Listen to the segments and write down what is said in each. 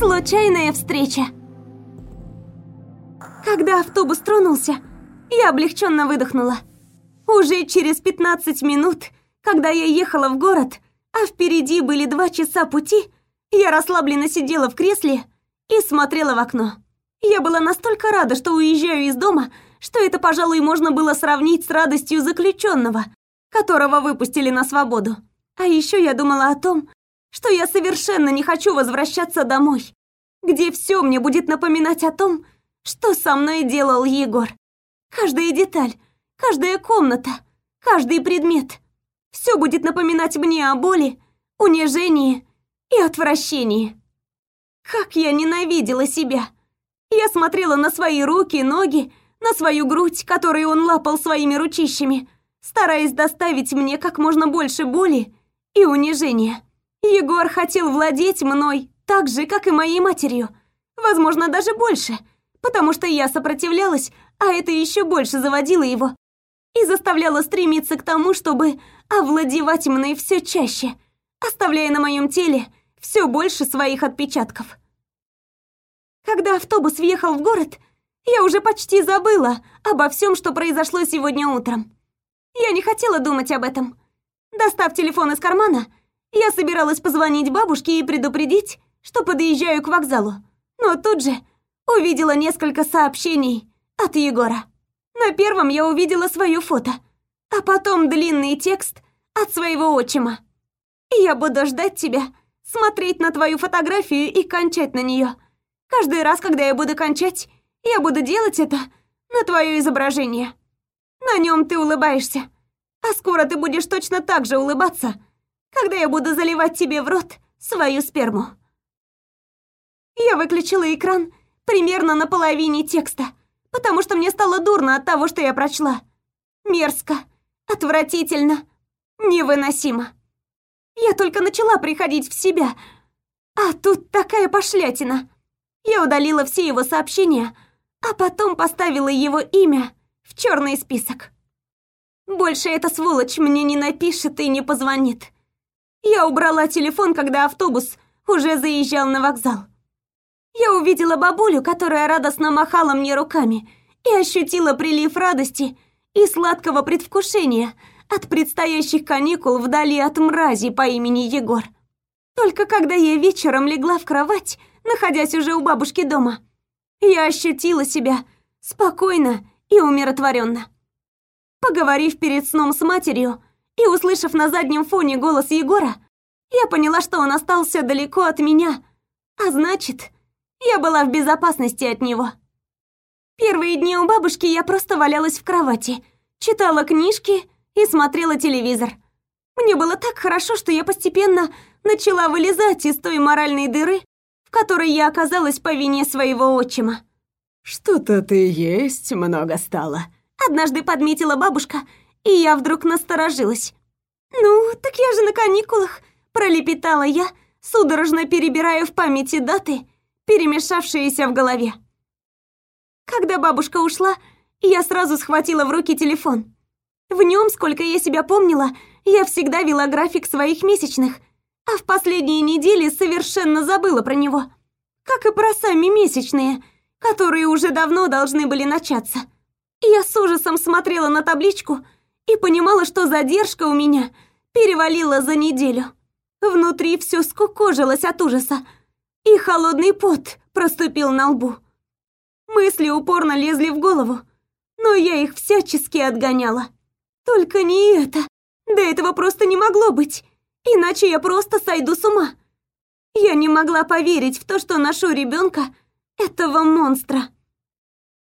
Случайная встреча. Когда автобус тронулся, я облегченно выдохнула. Уже через 15 минут, когда я ехала в город, а впереди были два часа пути, я расслабленно сидела в кресле и смотрела в окно. Я была настолько рада, что уезжаю из дома, что это, пожалуй, можно было сравнить с радостью заключенного, которого выпустили на свободу. А еще я думала о том, что я совершенно не хочу возвращаться домой, где все мне будет напоминать о том, что со мной делал Егор. Каждая деталь, каждая комната, каждый предмет. Все будет напоминать мне о боли, унижении и отвращении. Как я ненавидела себя. Я смотрела на свои руки, ноги, на свою грудь, которую он лапал своими ручищами, стараясь доставить мне как можно больше боли и унижения. Егор хотел владеть мной так же, как и моей матерью. Возможно, даже больше, потому что я сопротивлялась, а это еще больше заводило его и заставляло стремиться к тому, чтобы овладевать мной все чаще, оставляя на моем теле все больше своих отпечатков. Когда автобус въехал в город, я уже почти забыла обо всем, что произошло сегодня утром. Я не хотела думать об этом. Достав телефон из кармана, я собиралась позвонить бабушке и предупредить, что подъезжаю к вокзалу. Но тут же увидела несколько сообщений от Егора. На первом я увидела свое фото, а потом длинный текст от своего отчима. «Я буду ждать тебя, смотреть на твою фотографию и кончать на нее. Каждый раз, когда я буду кончать, я буду делать это на твое изображение. На нем ты улыбаешься, а скоро ты будешь точно так же улыбаться, когда я буду заливать тебе в рот свою сперму. Я выключила экран примерно на половине текста, потому что мне стало дурно от того, что я прочла. Мерзко, отвратительно, невыносимо. Я только начала приходить в себя, а тут такая пошлятина. Я удалила все его сообщения, а потом поставила его имя в черный список. Больше эта сволочь мне не напишет и не позвонит. Я убрала телефон, когда автобус уже заезжал на вокзал. Я увидела бабулю, которая радостно махала мне руками, и ощутила прилив радости и сладкого предвкушения от предстоящих каникул вдали от мрази по имени Егор. Только когда я вечером легла в кровать, находясь уже у бабушки дома, я ощутила себя спокойно и умиротворенно. Поговорив перед сном с матерью и услышав на заднем фоне голос Егора, я поняла, что он остался далеко от меня, а значит, я была в безопасности от него. Первые дни у бабушки я просто валялась в кровати, читала книжки и смотрела телевизор. Мне было так хорошо, что я постепенно начала вылезать из той моральной дыры, в которой я оказалась по вине своего отчима. «Что-то ты есть много стало», — однажды подметила бабушка, и я вдруг насторожилась. «Ну, так я же на каникулах», — пролепетала я, судорожно перебирая в памяти даты, перемешавшиеся в голове. Когда бабушка ушла, я сразу схватила в руки телефон. В нем, сколько я себя помнила, я всегда вела график своих месячных — а в последние недели совершенно забыла про него. Как и про сами месячные, которые уже давно должны были начаться. Я с ужасом смотрела на табличку и понимала, что задержка у меня перевалила за неделю. Внутри все скукожилось от ужаса, и холодный пот проступил на лбу. Мысли упорно лезли в голову, но я их всячески отгоняла. Только не это. До этого просто не могло быть. Иначе я просто сойду с ума. Я не могла поверить в то, что ношу ребенка этого монстра.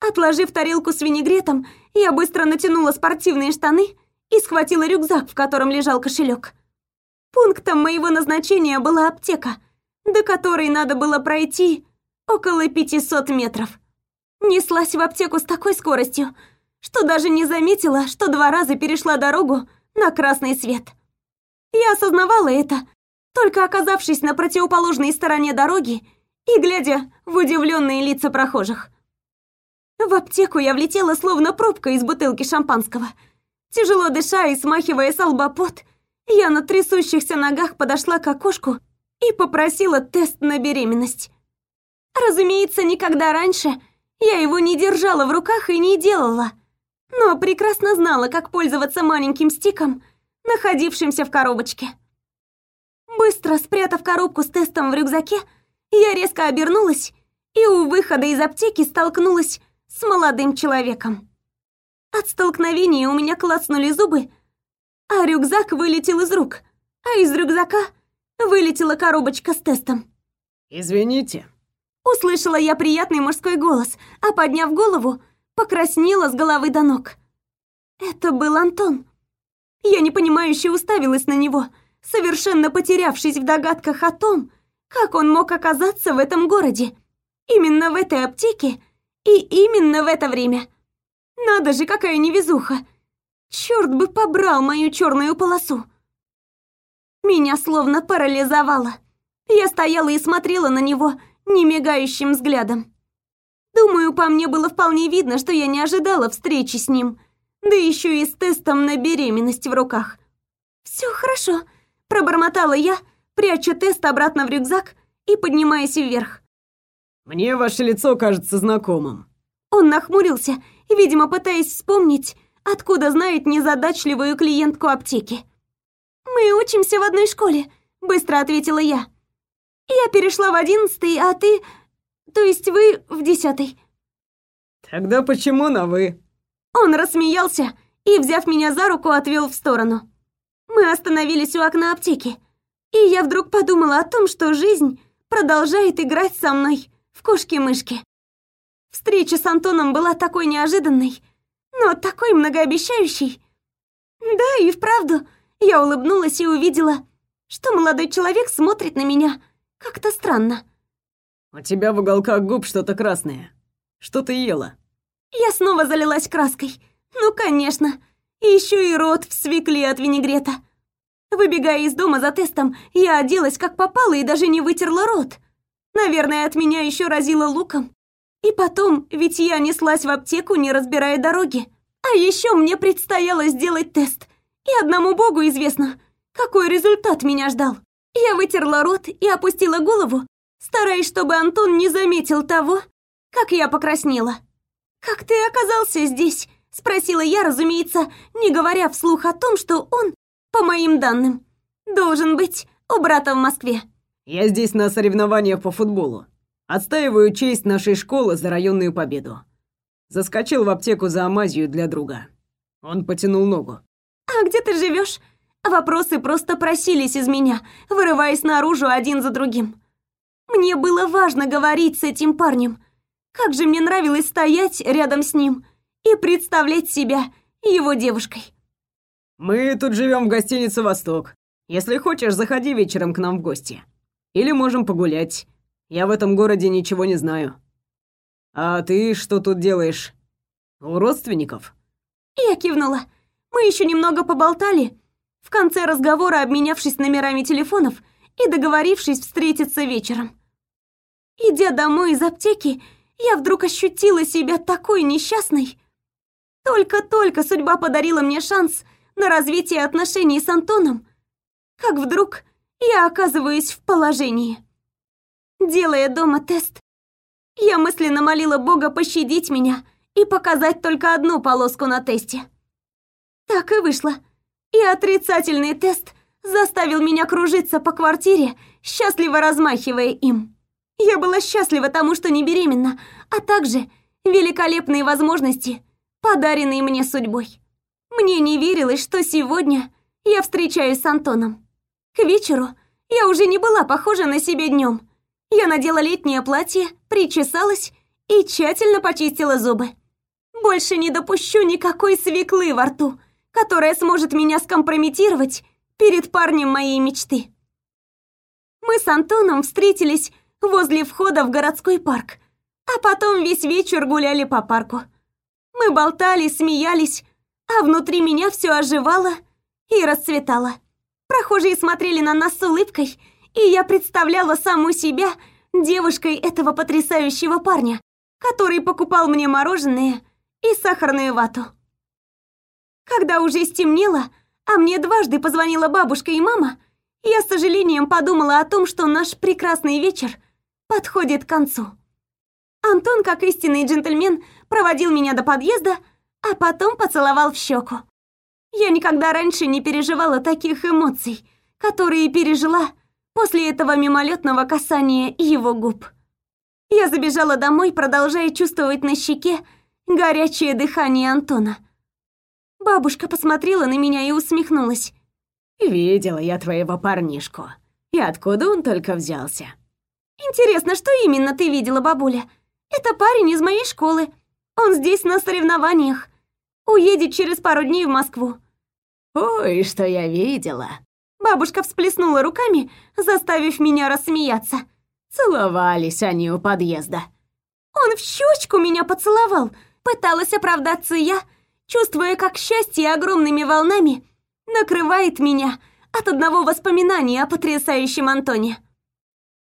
Отложив тарелку с винегретом, я быстро натянула спортивные штаны и схватила рюкзак, в котором лежал кошелек. Пунктом моего назначения была аптека, до которой надо было пройти около 500 метров. Неслась в аптеку с такой скоростью, что даже не заметила, что два раза перешла дорогу на красный свет. Я осознавала это, только оказавшись на противоположной стороне дороги и глядя в удивленные лица прохожих. В аптеку я влетела словно пробка из бутылки шампанского. Тяжело дыша и смахивая с лба пот, я на трясущихся ногах подошла к окошку и попросила тест на беременность. Разумеется, никогда раньше я его не держала в руках и не делала, но прекрасно знала, как пользоваться маленьким стиком, находившимся в коробочке. Быстро спрятав коробку с тестом в рюкзаке, я резко обернулась и у выхода из аптеки столкнулась с молодым человеком. От столкновения у меня клацнули зубы, а рюкзак вылетел из рук, а из рюкзака вылетела коробочка с тестом. «Извините». Услышала я приятный мужской голос, а подняв голову, покраснела с головы до ног. Это был Антон. Я непонимающе уставилась на него, совершенно потерявшись в догадках о том, как он мог оказаться в этом городе, именно в этой аптеке и именно в это время. Надо же, какая невезуха! Черт бы побрал мою черную полосу! Меня словно парализовало. Я стояла и смотрела на него немигающим взглядом. Думаю, по мне было вполне видно, что я не ожидала встречи с ним, да еще и с тестом на беременность в руках. Все хорошо», – пробормотала я, пряча тест обратно в рюкзак и поднимаясь вверх. «Мне ваше лицо кажется знакомым». Он нахмурился, видимо, пытаясь вспомнить, откуда знает незадачливую клиентку аптеки. «Мы учимся в одной школе», — быстро ответила я. «Я перешла в одиннадцатый, а ты... То есть вы в десятый». «Тогда почему на «вы»?» Он рассмеялся и, взяв меня за руку, отвел в сторону. Мы остановились у окна аптеки, и я вдруг подумала о том, что жизнь продолжает играть со мной в кошки-мышки. Встреча с Антоном была такой неожиданной, но такой многообещающей. Да, и вправду, я улыбнулась и увидела, что молодой человек смотрит на меня как-то странно. «У тебя в уголках губ что-то красное. Что ты ела?» Я снова залилась краской. Ну, конечно. Еще и рот в свекле от винегрета. Выбегая из дома за тестом, я оделась как попало и даже не вытерла рот. Наверное, от меня еще разило луком. И потом, ведь я неслась в аптеку, не разбирая дороги. А еще мне предстояло сделать тест. И одному богу известно, какой результат меня ждал. Я вытерла рот и опустила голову, стараясь, чтобы Антон не заметил того, как я покраснела. «Как ты оказался здесь?» – спросила я, разумеется, не говоря вслух о том, что он, по моим данным, должен быть у брата в Москве. «Я здесь на соревнованиях по футболу. Отстаиваю честь нашей школы за районную победу. Заскочил в аптеку за амазию для друга. Он потянул ногу. «А где ты живешь? Вопросы просто просились из меня, вырываясь наружу один за другим. Мне было важно говорить с этим парнем. Как же мне нравилось стоять рядом с ним и представлять себя его девушкой. «Мы тут живем в гостинице «Восток». Если хочешь, заходи вечером к нам в гости. Или можем погулять. Я в этом городе ничего не знаю. А ты что тут делаешь? У родственников?» Я кивнула. Мы еще немного поболтали, в конце разговора обменявшись номерами телефонов и договорившись встретиться вечером. Идя домой из аптеки, я вдруг ощутила себя такой несчастной. Только-только судьба подарила мне шанс на развитие отношений с Антоном, как вдруг я оказываюсь в положении. Делая дома тест, я мысленно молила Бога пощадить меня и показать только одну полоску на тесте. Так и вышло. И отрицательный тест заставил меня кружиться по квартире, счастливо размахивая им. Я была счастлива тому, что не беременна, а также великолепные возможности, подаренные мне судьбой. Мне не верилось, что сегодня я встречаюсь с Антоном. К вечеру я уже не была похожа на себя днем. Я надела летнее платье, причесалась и тщательно почистила зубы. Больше не допущу никакой свеклы во рту, которая сможет меня скомпрометировать перед парнем моей мечты. Мы с Антоном встретились возле входа в городской парк, а потом весь вечер гуляли по парку. Мы болтали, смеялись, а внутри меня все оживало и расцветало. Прохожие смотрели на нас с улыбкой, и я представляла саму себя девушкой этого потрясающего парня, который покупал мне мороженое и сахарную вату. Когда уже стемнело, а мне дважды позвонила бабушка и мама, я с сожалением подумала о том, что наш прекрасный вечер подходит к концу. Антон, как истинный джентльмен, проводил меня до подъезда, а потом поцеловал в щеку. Я никогда раньше не переживала таких эмоций, которые пережила после этого мимолетного касания его губ. Я забежала домой, продолжая чувствовать на щеке горячее дыхание Антона. Бабушка посмотрела на меня и усмехнулась. «Видела я твоего парнишку. И откуда он только взялся?» «Интересно, что именно ты видела, бабуля? Это парень из моей школы. Он здесь на соревнованиях. Уедет через пару дней в Москву. «Ой, что я видела!» Бабушка всплеснула руками, заставив меня рассмеяться. Целовались они у подъезда. Он в щечку меня поцеловал. Пыталась оправдаться я, чувствуя, как счастье огромными волнами накрывает меня от одного воспоминания о потрясающем Антоне.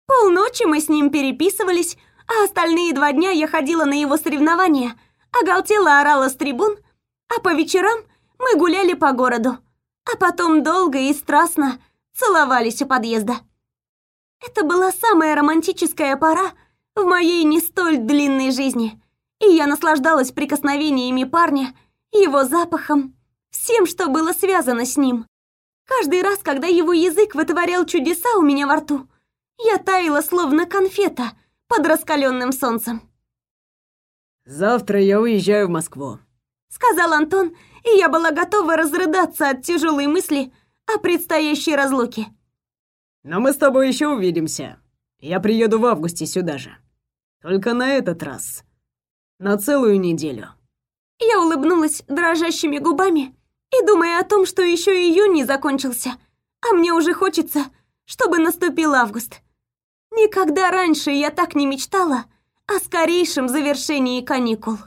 Полночи мы с ним переписывались, а остальные два дня я ходила на его соревнования, оголтела орала с трибун, а по вечерам мы гуляли по городу, а потом долго и страстно целовались у подъезда. Это была самая романтическая пора в моей не столь длинной жизни, и я наслаждалась прикосновениями парня, его запахом, всем, что было связано с ним. Каждый раз, когда его язык вытворял чудеса у меня во рту, я таяла словно конфета под раскаленным солнцем. «Завтра я уезжаю в Москву», — сказал Антон, и я была готова разрыдаться от тяжелой мысли о предстоящей разлуке. «Но мы с тобой еще увидимся. Я приеду в августе сюда же. Только на этот раз. На целую неделю». Я улыбнулась дрожащими губами и думая о том, что еще июнь не закончился, а мне уже хочется, чтобы наступил август. Никогда раньше я так не мечтала о скорейшем завершении каникул.